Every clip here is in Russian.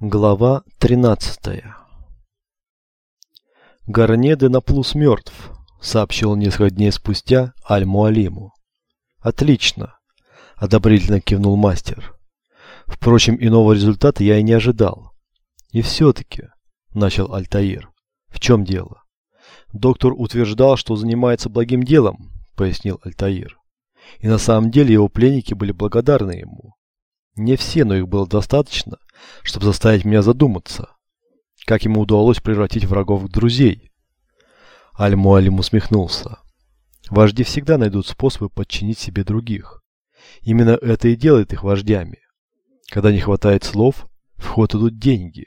Глава 13 «Гарнеды на плюс мертв», — сообщил несколько дней спустя Аль-Муалиму. «Отлично», — одобрительно кивнул мастер. «Впрочем, иного результата я и не ожидал». «И все-таки», — начал Альтаир, — «в чем дело?» «Доктор утверждал, что занимается благим делом», — пояснил Альтаир. «И на самом деле его пленники были благодарны ему. Не все, но их было достаточно, чтобы заставить меня задуматься, как ему удалось превратить врагов в друзей. Аль-Муалим усмехнулся. Вожди всегда найдут способы подчинить себе других. Именно это и делает их вождями. Когда не хватает слов, в ход идут деньги.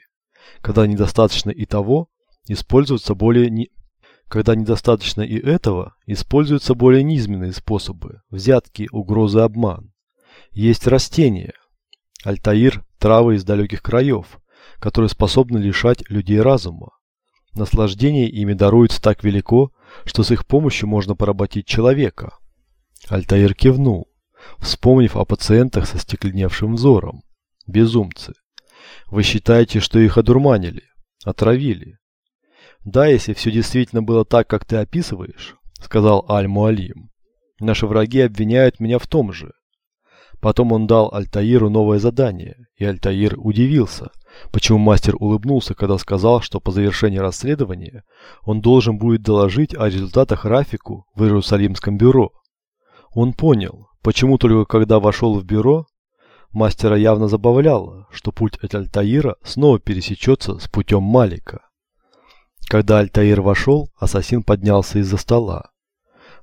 Когда недостаточно и того, используются более не... Когда недостаточно и этого, используются более низменные способы – взятки, угрозы, обман. Есть растения, Альтаир – травы из далеких краев, которые способны лишать людей разума. Наслаждение ими даруется так велико, что с их помощью можно поработить человека. Альтаир кивнул, вспомнив о пациентах со стекленевшим взором. Безумцы. Вы считаете, что их одурманили, отравили? Да, если все действительно было так, как ты описываешь, сказал Аль-Муалим. Наши враги обвиняют меня в том же. Потом он дал Альтаиру новое задание, и Альтаир удивился, почему мастер улыбнулся, когда сказал, что по завершении расследования он должен будет доложить о результатах Рафику в Иерусалимском бюро. Он понял, почему только когда вошел в бюро, мастера явно забавляло, что путь от Альтаира снова пересечется с путем Малика. Когда Альтаир вошел, ассасин поднялся из-за стола.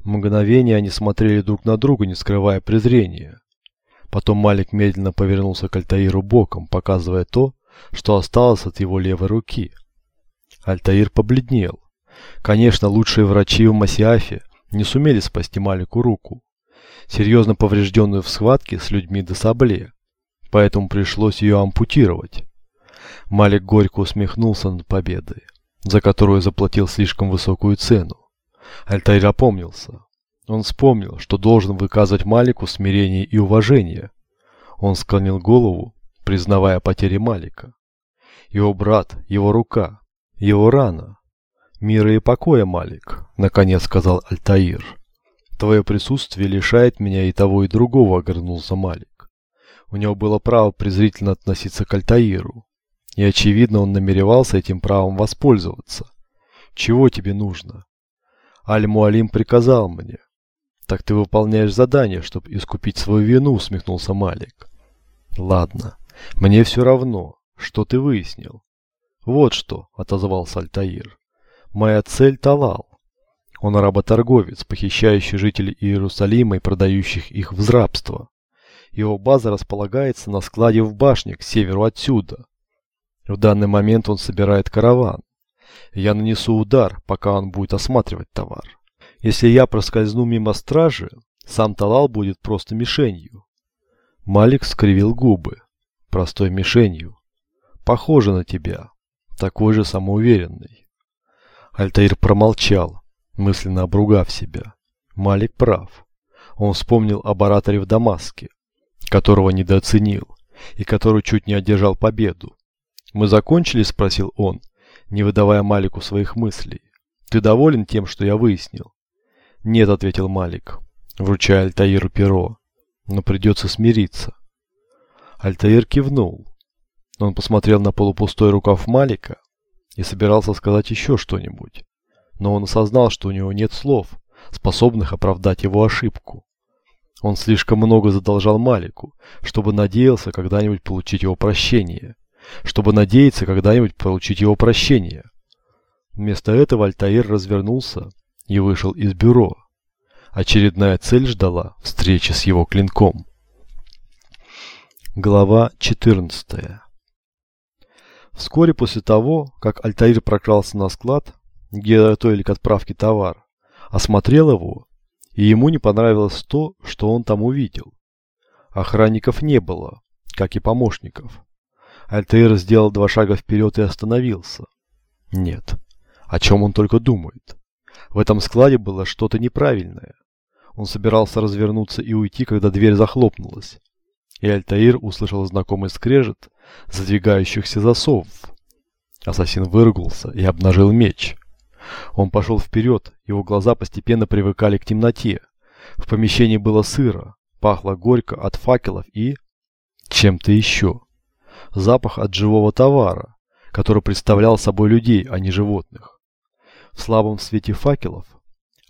Мгновение они смотрели друг на друга, не скрывая презрения. Потом Малик медленно повернулся к Альтаиру боком, показывая то, что осталось от его левой руки. Альтаир побледнел. Конечно, лучшие врачи в Масиафе не сумели спасти Малику руку, серьезно поврежденную в схватке с людьми до сабле, поэтому пришлось ее ампутировать. Малик горько усмехнулся над победой, за которую заплатил слишком высокую цену. Альтаир опомнился. Он вспомнил, что должен выказывать Малику смирение и уважение. Он склонил голову, признавая потери Малика. Его брат, его рука, его рана. «Мира и покоя, Малик», — наконец сказал Альтаир. «Твое присутствие лишает меня и того, и другого», — огрызнулся Малик. У него было право презрительно относиться к Альтаиру. И, очевидно, он намеревался этим правом воспользоваться. «Чего тебе нужно?» Аль-Муалим приказал мне. «Так ты выполняешь задание, чтобы искупить свою вину», — усмехнулся Малик. «Ладно, мне все равно, что ты выяснил». «Вот что», — отозвался Альтаир. «Моя цель — Талал. Он работорговец, похищающий жителей Иерусалима и продающих их в рабство. Его база располагается на складе в башне к северу отсюда. В данный момент он собирает караван. Я нанесу удар, пока он будет осматривать товар. Если я проскользну мимо стражи, сам Талал будет просто мишенью. Малик скривил губы. Простой мишенью. Похоже на тебя. Такой же самоуверенный. Альтаир промолчал, мысленно обругав себя. Малик прав. Он вспомнил об ораторе в Дамаске, которого недооценил и который чуть не одержал победу. «Мы закончили?» – спросил он, не выдавая Малику своих мыслей. «Ты доволен тем, что я выяснил?» «Нет», — ответил Малик, вручая Альтаиру перо, — «но придется смириться». Альтаир кивнул. Он посмотрел на полупустой рукав Малика и собирался сказать еще что-нибудь. Но он осознал, что у него нет слов, способных оправдать его ошибку. Он слишком много задолжал Малику, чтобы надеялся когда-нибудь получить его прощение. Чтобы надеяться когда-нибудь получить его прощение. Вместо этого Альтаир развернулся и вышел из бюро. Очередная цель ждала встречи с его клинком. Глава 14 Вскоре после того, как Альтаир прокрался на склад, где готовили к отправке товар, осмотрел его, и ему не понравилось то, что он там увидел. Охранников не было, как и помощников. Альтаир сделал два шага вперед и остановился. Нет, о чем он только думает. В этом складе было что-то неправильное. Он собирался развернуться и уйти, когда дверь захлопнулась. И Альтаир услышал знакомый скрежет, задвигающихся засовов. Ассасин выругался и обнажил меч. Он пошел вперед, его глаза постепенно привыкали к темноте. В помещении было сыро, пахло горько от факелов и... чем-то еще. Запах от живого товара, который представлял собой людей, а не животных. В слабом свете факелов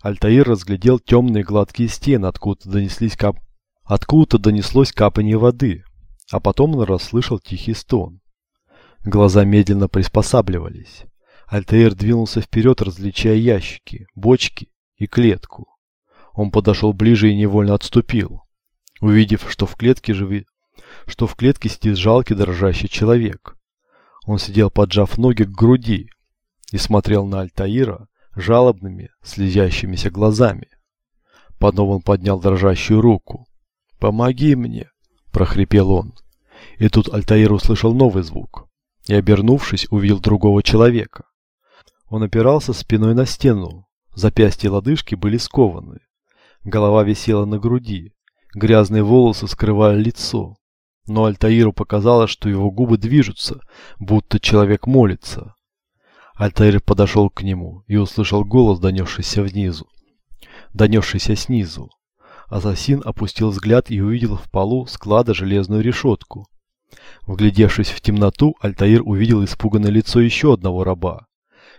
Альтаир разглядел темные гладкие стены, откуда донеслись кап... откуда донеслось капание воды, а потом он расслышал тихий стон. Глаза медленно приспосабливались. Альтаир двинулся вперед, различая ящики, бочки и клетку. Он подошел ближе и невольно отступил, увидев, что в клетке живет, что в клетке сидит жалкий дрожащий человек. Он сидел, поджав ноги к груди, и смотрел на Альтаира жалобными, слезящимися глазами. Потом он поднял дрожащую руку. «Помоги мне!» – прохрипел он. И тут Альтаир услышал новый звук и, обернувшись, увидел другого человека. Он опирался спиной на стену, запястья и лодыжки были скованы. Голова висела на груди, грязные волосы скрывали лицо. Но Альтаиру показалось, что его губы движутся, будто человек молится. Альтаир подошел к нему и услышал голос, донесшийся внизу, донесшийся снизу. Ассасин опустил взгляд и увидел в полу склада железную решетку. Вглядевшись в темноту, Альтаир увидел испуганное лицо еще одного раба.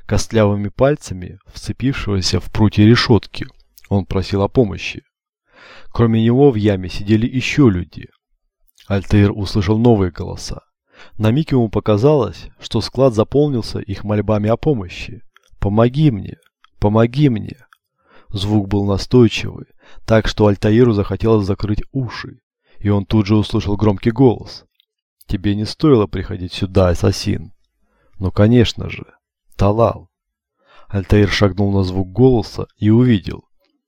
Костлявыми пальцами, вцепившегося в прутья решетки, он просил о помощи. Кроме него в яме сидели еще люди. Альтаир услышал новые голоса. На миг ему показалось, что склад заполнился их мольбами о помощи. «Помоги мне! Помоги мне!» Звук был настойчивый, так что Альтаиру захотелось закрыть уши, и он тут же услышал громкий голос. «Тебе не стоило приходить сюда, ассасин!» «Ну, конечно же!» «Талал!» Альтаир шагнул на звук голоса и увидел,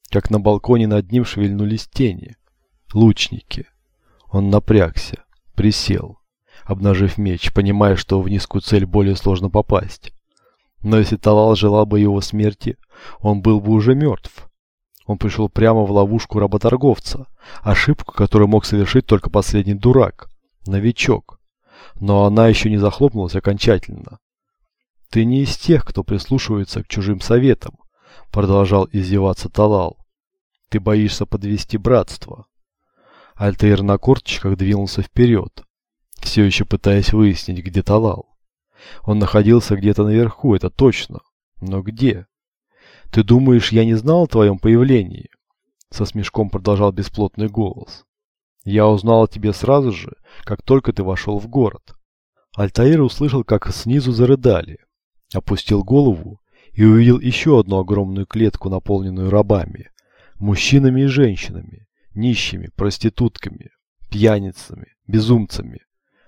как на балконе над ним шевельнулись тени. Лучники. Он напрягся, присел, обнажив меч, понимая, что в низкую цель более сложно попасть. Но если Талал желал бы его смерти, он был бы уже мертв. Он пришел прямо в ловушку работорговца, ошибку, которую мог совершить только последний дурак, новичок. Но она еще не захлопнулась окончательно. «Ты не из тех, кто прислушивается к чужим советам», продолжал издеваться Талал. «Ты боишься подвести братство». Альтаир на корточках двинулся вперед, все еще пытаясь выяснить, где Талал. Он находился где-то наверху, это точно. Но где? Ты думаешь, я не знал о твоем появлении? Со смешком продолжал бесплотный голос. Я узнал о тебе сразу же, как только ты вошел в город. Альтаир услышал, как снизу зарыдали. Опустил голову и увидел еще одну огромную клетку, наполненную рабами. Мужчинами и женщинами, нищими, проститутками, пьяницами, безумцами.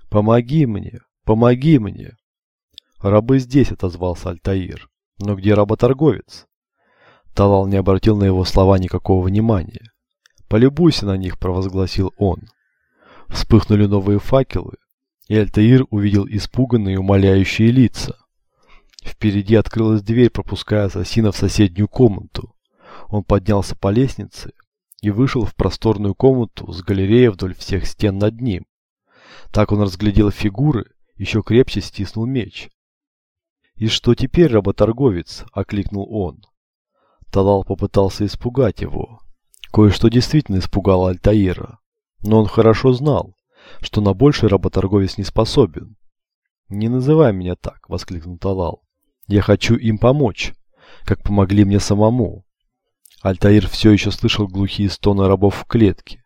«Помоги мне! Помоги мне!» «Рабы здесь», — отозвался Альтаир. «Но где работорговец?» Талал не обратил на его слова никакого внимания. «Полюбуйся на них», — провозгласил он. Вспыхнули новые факелы, и Альтаир увидел испуганные умоляющие лица. Впереди открылась дверь, пропуская ассасина в соседнюю комнату. Он поднялся по лестнице и вышел в просторную комнату с галереей вдоль всех стен над ним. Так он разглядел фигуры, еще крепче стиснул меч. «И что теперь, работорговец?» – окликнул он. Талал попытался испугать его. Кое-что действительно испугало Альтаира. Но он хорошо знал, что на больший работорговец не способен. «Не называй меня так!» – воскликнул Талал. «Я хочу им помочь, как помогли мне самому». Альтаир все еще слышал глухие стоны рабов в клетке.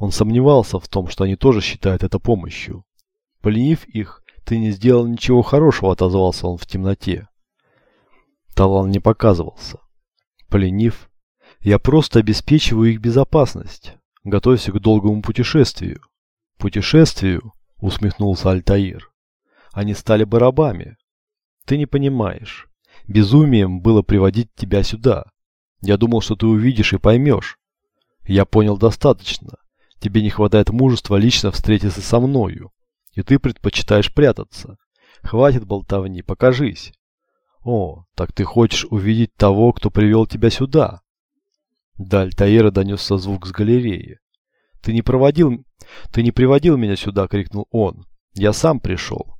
Он сомневался в том, что они тоже считают это помощью. Поленив их, ты не сделал ничего хорошего, отозвался он в темноте. Талан не показывался. Поленив, я просто обеспечиваю их безопасность. Готовься к долгому путешествию. Путешествию, усмехнулся Альтаир. Они стали бы рабами. Ты не понимаешь. Безумием было приводить тебя сюда. Я думал, что ты увидишь и поймешь. Я понял достаточно. Тебе не хватает мужества лично встретиться со мною, и ты предпочитаешь прятаться. Хватит болтовни, покажись. О, так ты хочешь увидеть того, кто привел тебя сюда? До Альтаира донесся звук с галереи. Ты не проводил... Ты не приводил меня сюда, крикнул он. Я сам пришел.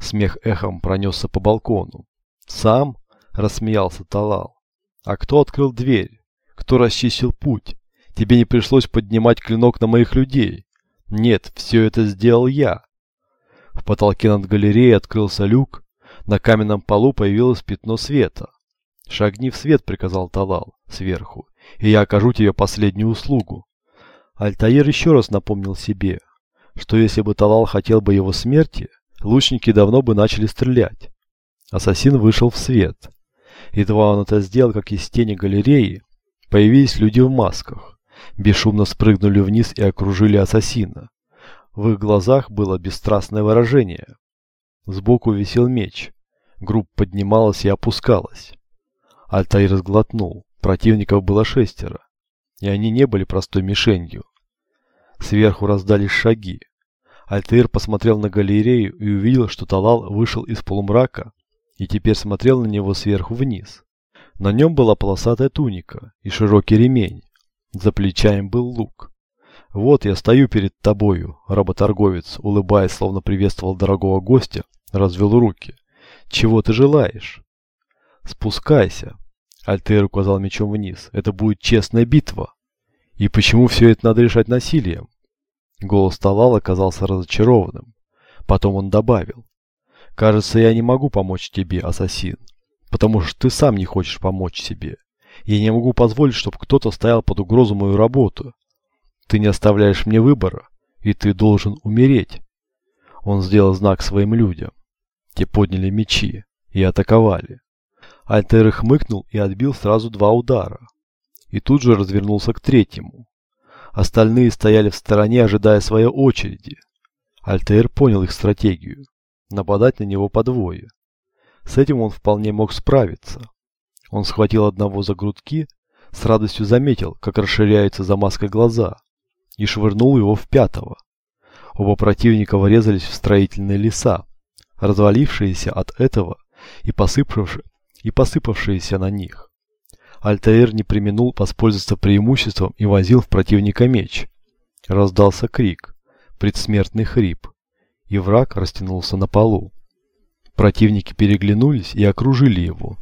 Смех эхом пронесся по балкону. Сам? Рассмеялся Талал. А кто открыл дверь? Кто расчистил путь? Тебе не пришлось поднимать клинок на моих людей. Нет, все это сделал я. В потолке над галереей открылся люк. На каменном полу появилось пятно света. «Шагни в свет», — приказал Талал сверху, — «и я окажу тебе последнюю услугу». Альтаир еще раз напомнил себе, что если бы Талал хотел бы его смерти, лучники давно бы начали стрелять. Ассасин вышел в свет. Едва он это сделал, как из тени галереи появились люди в масках. Бесшумно спрыгнули вниз и окружили ассасина. В их глазах было бесстрастное выражение. Сбоку висел меч. Группа поднималась и опускалась. Альтаир сглотнул. Противников было шестеро. И они не были простой мишенью. Сверху раздались шаги. Альтаир посмотрел на галерею и увидел, что Талал вышел из полумрака и теперь смотрел на него сверху вниз. На нем была полосатая туника и широкий ремень. За плечами был лук. «Вот я стою перед тобою», — работорговец, улыбаясь, словно приветствовал дорогого гостя, развел руки. «Чего ты желаешь?» «Спускайся», — Альтер указал мечом вниз. «Это будет честная битва». «И почему все это надо решать насилием?» Голос Талала оказался разочарованным. Потом он добавил. Кажется, я не могу помочь тебе, ассасин, потому что ты сам не хочешь помочь себе. Я не могу позволить, чтобы кто-то стоял под угрозу мою работу. Ты не оставляешь мне выбора, и ты должен умереть. Он сделал знак своим людям. Те подняли мечи и атаковали. Альтер хмыкнул и отбил сразу два удара. И тут же развернулся к третьему. Остальные стояли в стороне, ожидая своей очереди. Альтер понял их стратегию нападать на него по двое. С этим он вполне мог справиться. Он схватил одного за грудки, с радостью заметил, как расширяются за маской глаза, и швырнул его в пятого. Оба противника врезались в строительные леса, развалившиеся от этого и, посыпавшие, и посыпавшиеся на них. Альтаир не применул воспользоваться преимуществом и возил в противника меч. Раздался крик, предсмертный хрип и враг растянулся на полу. Противники переглянулись и окружили его.